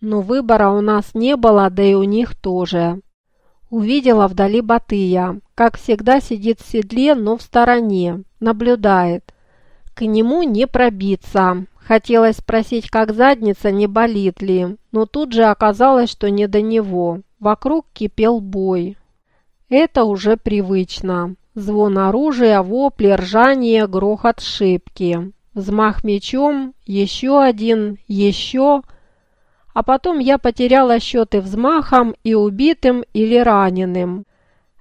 Но выбора у нас не было, да и у них тоже. Увидела вдали Батыя, как всегда сидит в седле, но в стороне, наблюдает. К нему не пробиться. Хотелось спросить, как задница, не болит ли, но тут же оказалось, что не до него. Вокруг кипел бой. Это уже привычно. Звон оружия, вопли, ржание, грохот шибки. Взмах мечом, еще один, еще... А потом я потеряла счеты взмахом и убитым или раненым.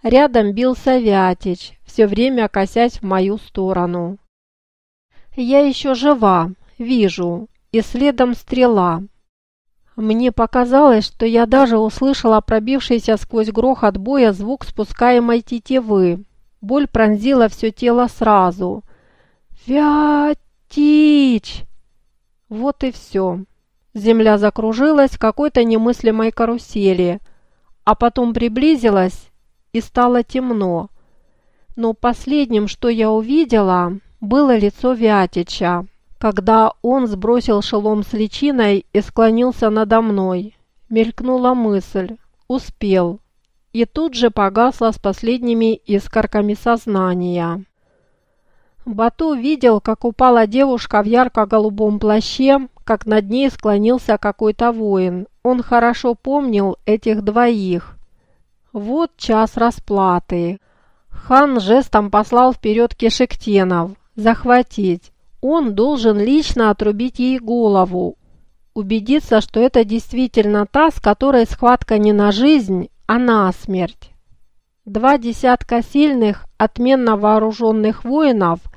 Рядом бился Вятич, все время косясь в мою сторону. Я еще жива, вижу, и следом стрела. Мне показалось, что я даже услышала пробившийся сквозь грохот боя звук спускаемой тетивы. Боль пронзила все тело сразу. «Вятич!» Вот и все. Земля закружилась какой-то немыслимой карусели, а потом приблизилась и стало темно. Но последним, что я увидела, было лицо Вятича, когда он сбросил шелом с личиной и склонился надо мной. Мелькнула мысль «Успел» и тут же погасла с последними искорками сознания. Бату видел, как упала девушка в ярко-голубом плаще, как над ней склонился какой-то воин. Он хорошо помнил этих двоих. Вот час расплаты. Хан жестом послал вперед кешектенов. Захватить. Он должен лично отрубить ей голову. Убедиться, что это действительно та, с которой схватка не на жизнь, а на смерть. Два десятка сильных, отменно вооруженных воинов –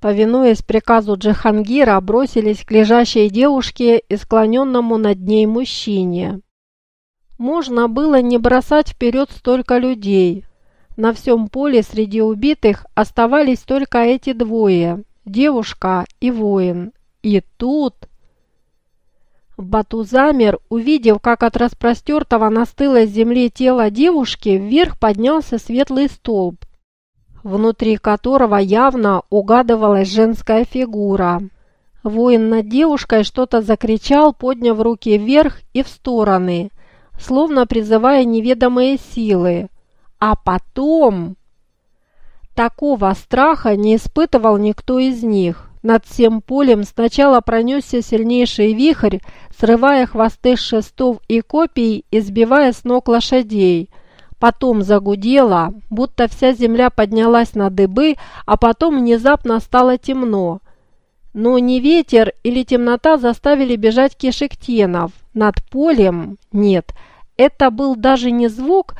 повинуясь приказу Джихангира, бросились к лежащей девушке и склоненному над ней мужчине. Можно было не бросать вперед столько людей. На всем поле среди убитых оставались только эти двое – девушка и воин. И тут... Бату замер, увидев, как от распростертого на стылой земле тела девушки вверх поднялся светлый столб, внутри которого явно угадывалась женская фигура. Воин над девушкой что-то закричал, подняв руки вверх и в стороны, словно призывая неведомые силы. А потом... Такого страха не испытывал никто из них. Над всем полем сначала пронесся сильнейший вихрь, срывая хвосты шестов и копий и сбивая с ног лошадей – потом загудела, будто вся земля поднялась на дыбы, а потом внезапно стало темно. Но не ветер или темнота заставили бежать кишектенов. Над полем нет, это был даже не звук,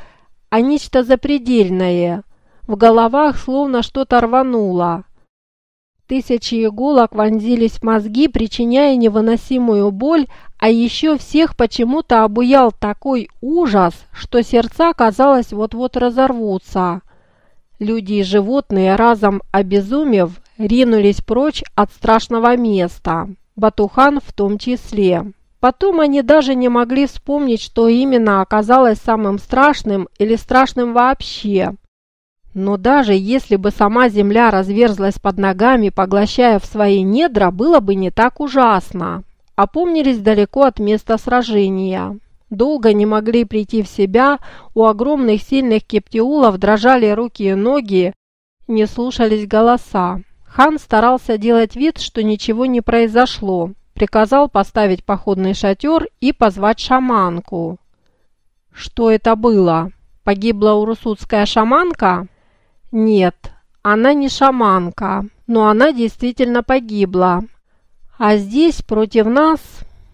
а нечто запредельное. В головах словно что-то рвануло. Тысячи иголок вонзились в мозги, причиняя невыносимую боль, а еще всех почему-то обуял такой ужас, что сердца, казалось, вот-вот разорвутся. Люди и животные, разом обезумев, ринулись прочь от страшного места, Батухан в том числе. Потом они даже не могли вспомнить, что именно оказалось самым страшным или страшным вообще. Но даже если бы сама земля разверзлась под ногами, поглощая в свои недра, было бы не так ужасно. Опомнились далеко от места сражения. Долго не могли прийти в себя, у огромных сильных кептиулов дрожали руки и ноги, не слушались голоса. Хан старался делать вид, что ничего не произошло, приказал поставить походный шатер и позвать шаманку. Что это было? Погибла урусутская шаманка? Нет, она не шаманка, но она действительно погибла. А здесь против нас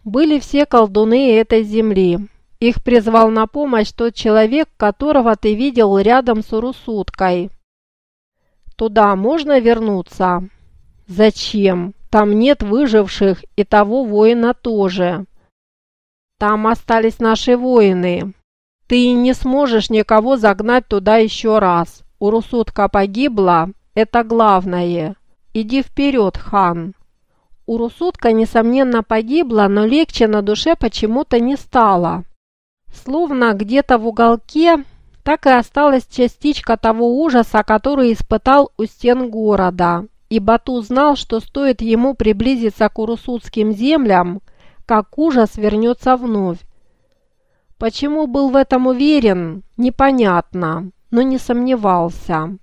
были все колдуны этой земли. Их призвал на помощь тот человек, которого ты видел рядом с Урусуткой. Туда можно вернуться? Зачем? Там нет выживших, и того воина тоже. Там остались наши воины. Ты не сможешь никого загнать туда еще раз. Урусутка погибла, это главное. Иди вперед, хан. Урусутка, несомненно, погибла, но легче на душе почему-то не стало. Словно где-то в уголке так и осталась частичка того ужаса, который испытал у стен города. И Бату знал, что стоит ему приблизиться к урусутским землям, как ужас вернется вновь. Почему был в этом уверен, непонятно, но не сомневался.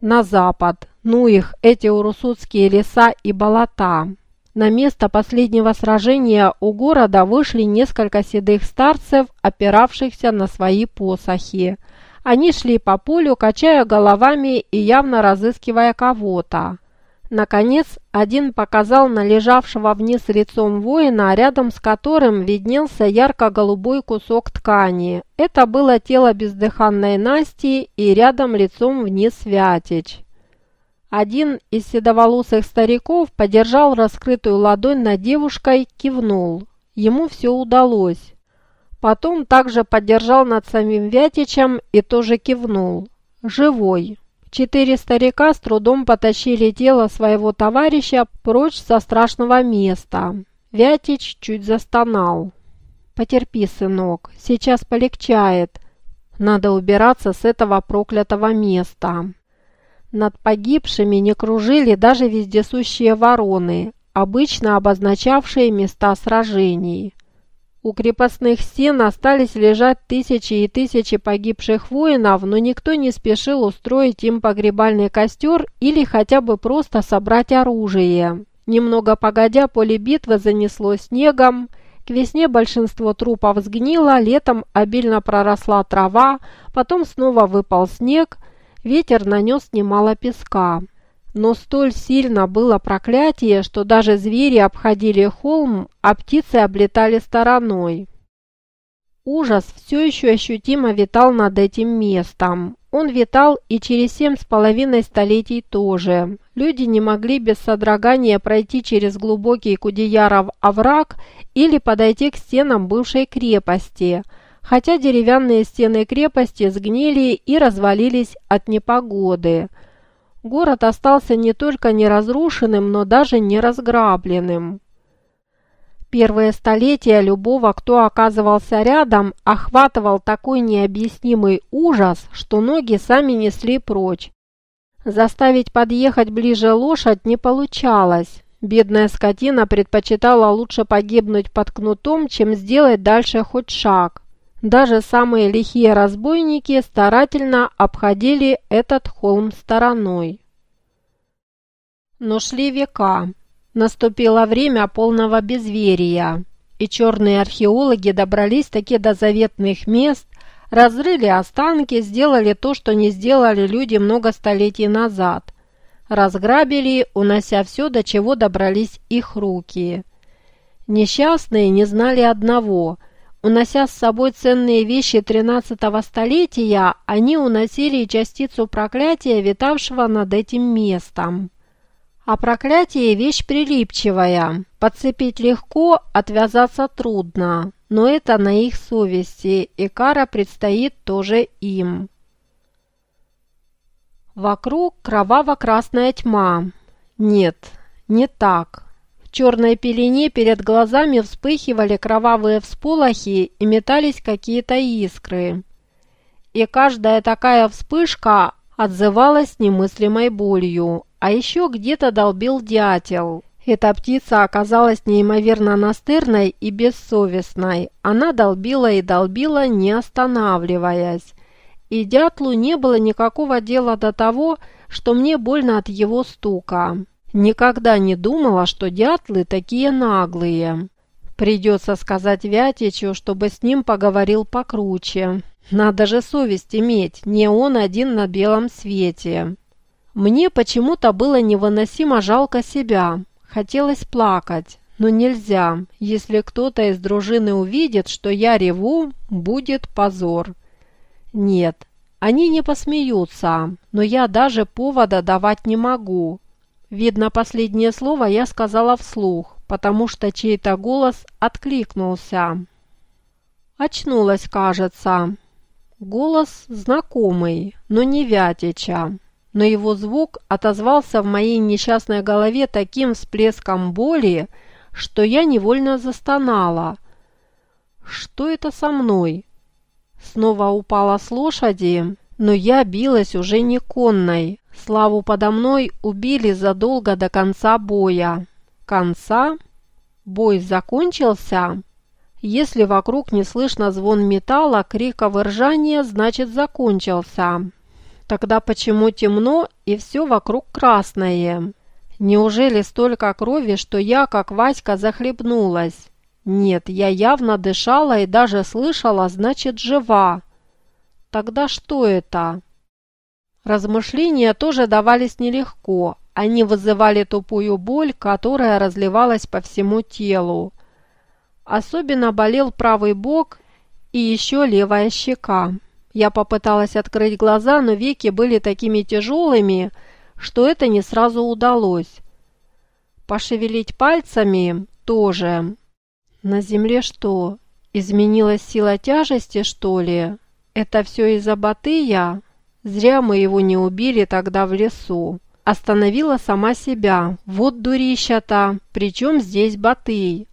На запад, ну их, эти урусутские леса и болота. На место последнего сражения у города вышли несколько седых старцев, опиравшихся на свои посохи. Они шли по полю, качая головами и явно разыскивая кого-то. Наконец, один показал на лежавшего вниз лицом воина, рядом с которым виднелся ярко-голубой кусок ткани. Это было тело бездыханной Насти и рядом лицом вниз Вятич. Один из седоволосых стариков подержал раскрытую ладонь над девушкой, кивнул. Ему все удалось. Потом также подержал над самим Вятичем и тоже кивнул. «Живой». Четыре старика с трудом потащили тело своего товарища прочь со страшного места. Вятич чуть застонал. «Потерпи, сынок, сейчас полегчает. Надо убираться с этого проклятого места». Над погибшими не кружили даже вездесущие вороны, обычно обозначавшие места сражений. У крепостных стен остались лежать тысячи и тысячи погибших воинов, но никто не спешил устроить им погребальный костер или хотя бы просто собрать оружие. Немного погодя, поле битвы занесло снегом, к весне большинство трупов сгнило, летом обильно проросла трава, потом снова выпал снег, ветер нанес немало песка. Но столь сильно было проклятие, что даже звери обходили холм, а птицы облетали стороной. Ужас все еще ощутимо витал над этим местом. Он витал и через семь с половиной столетий тоже. Люди не могли без содрогания пройти через глубокий Кудеяров овраг или подойти к стенам бывшей крепости, хотя деревянные стены крепости сгнили и развалились от непогоды – Город остался не только не разрушенным, но даже не разграбленным. Первые столетия любого, кто оказывался рядом, охватывал такой необъяснимый ужас, что ноги сами несли прочь. Заставить подъехать ближе лошадь не получалось. Бедная скотина предпочитала лучше погибнуть под кнутом, чем сделать дальше хоть шаг. Даже самые лихие разбойники старательно обходили этот холм стороной. Но шли века. Наступило время полного безверия, и черные археологи добрались таки до заветных мест, разрыли останки, сделали то, что не сделали люди много столетий назад. Разграбили, унося все, до чего добрались их руки. Несчастные не знали одного – Унося с собой ценные вещи XIII столетия, они уносили частицу проклятия, витавшего над этим местом. А проклятие – вещь прилипчивая. Подцепить легко, отвязаться трудно. Но это на их совести, и кара предстоит тоже им. Вокруг кроваво-красная тьма. Нет, не так. Черной пелене перед глазами вспыхивали кровавые всполохи и метались какие-то искры. И каждая такая вспышка отзывалась немыслимой болью. А еще где-то долбил дятел. Эта птица оказалась неимоверно настырной и бессовестной. Она долбила и долбила, не останавливаясь. И дятлу не было никакого дела до того, что мне больно от его стука. Никогда не думала, что дятлы такие наглые. Придется сказать Вятичу, чтобы с ним поговорил покруче. Надо же совесть иметь, не он один на белом свете. Мне почему-то было невыносимо жалко себя. Хотелось плакать, но нельзя. Если кто-то из дружины увидит, что я реву, будет позор. Нет, они не посмеются, но я даже повода давать не могу. Видно, последнее слово я сказала вслух, потому что чей-то голос откликнулся. Очнулась, кажется. Голос знакомый, но не Вятича. Но его звук отозвался в моей несчастной голове таким всплеском боли, что я невольно застонала. Что это со мной? Снова упала с лошади, но я билась уже не конной, Славу подо мной убили задолго до конца боя. Конца? Бой закончился? Если вокруг не слышно звон металла, криков и ржания, значит закончился. Тогда почему темно и все вокруг красное? Неужели столько крови, что я, как Васька, захлебнулась? Нет, я явно дышала и даже слышала, значит, жива. Тогда что это? Размышления тоже давались нелегко. Они вызывали тупую боль, которая разливалась по всему телу. Особенно болел правый бок и еще левая щека. Я попыталась открыть глаза, но веки были такими тяжелыми, что это не сразу удалось. Пошевелить пальцами тоже. На земле что, изменилась сила тяжести, что ли? Это все из-за Батыя? Зря мы его не убили тогда в лесу. Остановила сама себя. Вот дурища-то, причем здесь Батый?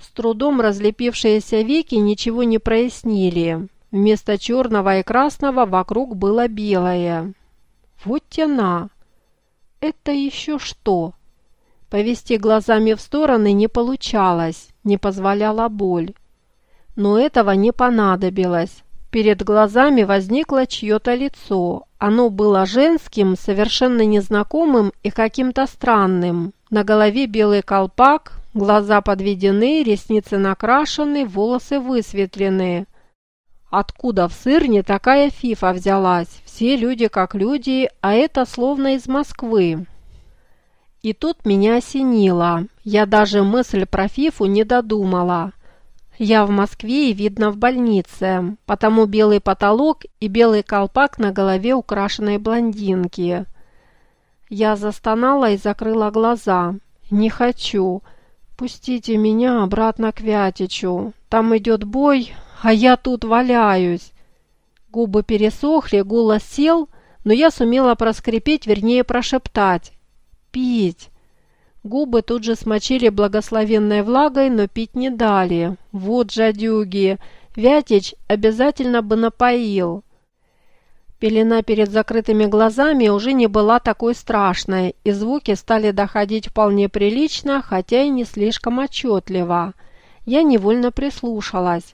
С трудом разлепившиеся веки ничего не прояснили. Вместо черного и красного вокруг было белое. Вот тяна. Это еще что? Повести глазами в стороны не получалось, не позволяла боль. Но этого не понадобилось. Перед глазами возникло чье-то лицо. Оно было женским, совершенно незнакомым и каким-то странным. На голове белый колпак, Глаза подведены, ресницы накрашены, волосы высветлены. Откуда в сырне такая фифа взялась? Все люди как люди, а это словно из Москвы. И тут меня осенило. Я даже мысль про фифу не додумала. Я в Москве и видно в больнице, потому белый потолок и белый колпак на голове украшенной блондинки. Я застонала и закрыла глаза. «Не хочу. «Пустите меня обратно к Вятичу. Там идет бой, а я тут валяюсь». Губы пересохли, голос сел, но я сумела проскрипеть, вернее прошептать. «Пить». Губы тут же смочили благословенной влагой, но пить не дали. Вот жадюги. Вятич обязательно бы напоил. Пелена перед закрытыми глазами уже не была такой страшной, и звуки стали доходить вполне прилично, хотя и не слишком отчетливо. Я невольно прислушалась.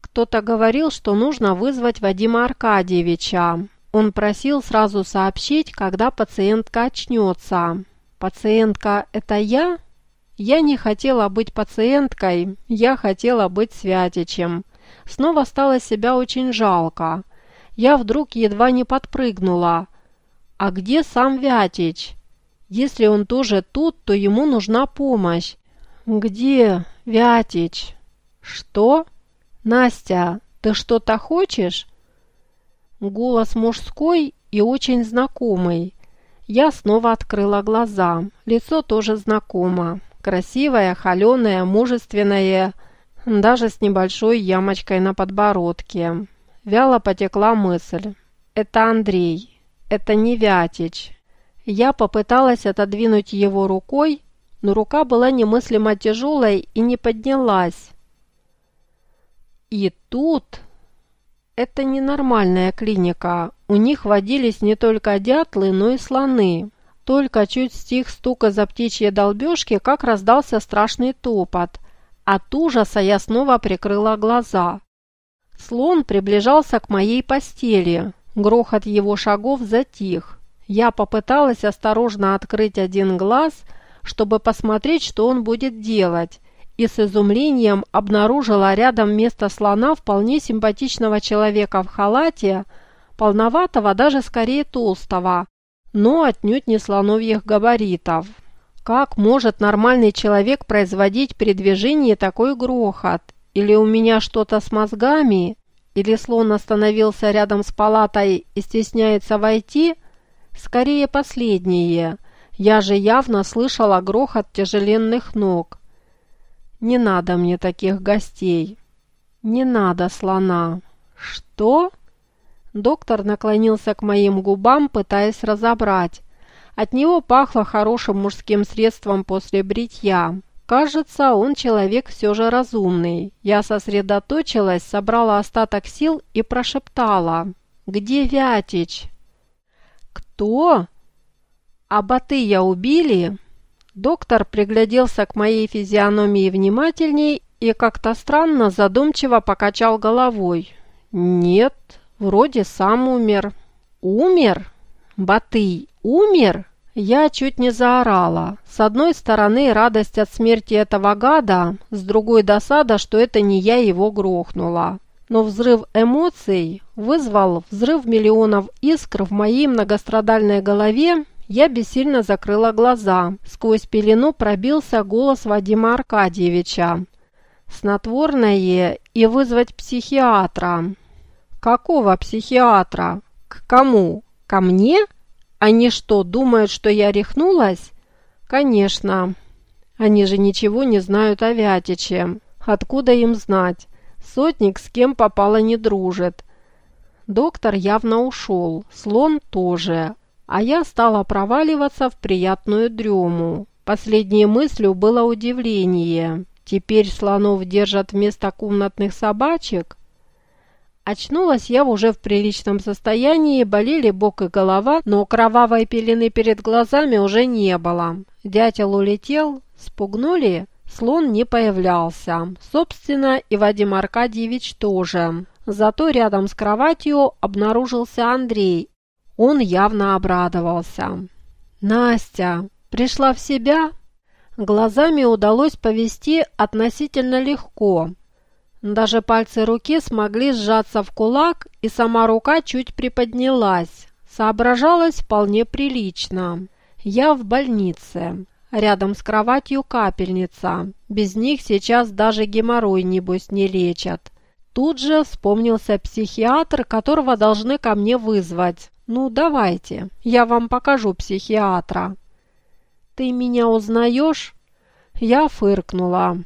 Кто-то говорил, что нужно вызвать Вадима Аркадьевича. Он просил сразу сообщить, когда пациентка очнется. «Пациентка – это я?» Я не хотела быть пациенткой, я хотела быть святичем. Снова стало себя очень жалко я вдруг едва не подпрыгнула. А где сам Вятич? Если он тоже тут, то ему нужна помощь. Где Вятич? Что? Настя, ты что-то хочешь? Голос мужской и очень знакомый. Я снова открыла глаза. Лицо тоже знакомо. Красивое, холеное, мужественное, даже с небольшой ямочкой на подбородке. Вяло потекла мысль. «Это Андрей. Это не Вятич». Я попыталась отодвинуть его рукой, но рука была немыслимо тяжелой и не поднялась. И тут... Это ненормальная клиника. У них водились не только дятлы, но и слоны. Только чуть стих стука за птичьи долбежки, как раздался страшный топот. От ужаса я снова прикрыла глаза. Слон приближался к моей постели. Грохот его шагов затих. Я попыталась осторожно открыть один глаз, чтобы посмотреть, что он будет делать, и с изумлением обнаружила рядом вместо слона вполне симпатичного человека в халате, полноватого, даже скорее толстого, но отнюдь не слоновьих габаритов. Как может нормальный человек производить при движении такой грохот? Или у меня что-то с мозгами? Или слон остановился рядом с палатой и стесняется войти? Скорее последнее. Я же явно слышала грохот тяжеленных ног. Не надо мне таких гостей. Не надо слона. Что? Доктор наклонился к моим губам, пытаясь разобрать. От него пахло хорошим мужским средством после бритья. Кажется, он человек все же разумный. Я сосредоточилась, собрала остаток сил и прошептала. «Где Вятич?» «Кто?» «А Батыя убили?» Доктор пригляделся к моей физиономии внимательней и как-то странно задумчиво покачал головой. «Нет, вроде сам умер». «Умер? Батый, умер?» Я чуть не заорала. С одной стороны, радость от смерти этого гада, с другой досада, что это не я его грохнула. Но взрыв эмоций вызвал взрыв миллионов искр в моей многострадальной голове, я бессильно закрыла глаза. Сквозь пелену пробился голос Вадима Аркадьевича. «Снотворное и вызвать психиатра». «Какого психиатра? К кому? Ко мне?» Они что, думают, что я рехнулась? Конечно. Они же ничего не знают о Вятиче. Откуда им знать? Сотник с кем попало не дружит. Доктор явно ушел, слон тоже. А я стала проваливаться в приятную дрему. Последней мыслью было удивление. Теперь слонов держат вместо комнатных собачек? Очнулась я уже в приличном состоянии, болели бок и голова, но кровавой пелены перед глазами уже не было. Дятел улетел, спугнули, слон не появлялся. Собственно, и Вадим Аркадьевич тоже. Зато рядом с кроватью обнаружился Андрей. Он явно обрадовался. «Настя, пришла в себя?» Глазами удалось повести относительно легко – даже пальцы руки смогли сжаться в кулак, и сама рука чуть приподнялась. Соображалась вполне прилично. Я в больнице. Рядом с кроватью капельница. Без них сейчас даже геморрой, небось, не лечат. Тут же вспомнился психиатр, которого должны ко мне вызвать. «Ну, давайте, я вам покажу психиатра». «Ты меня узнаешь?» Я фыркнула.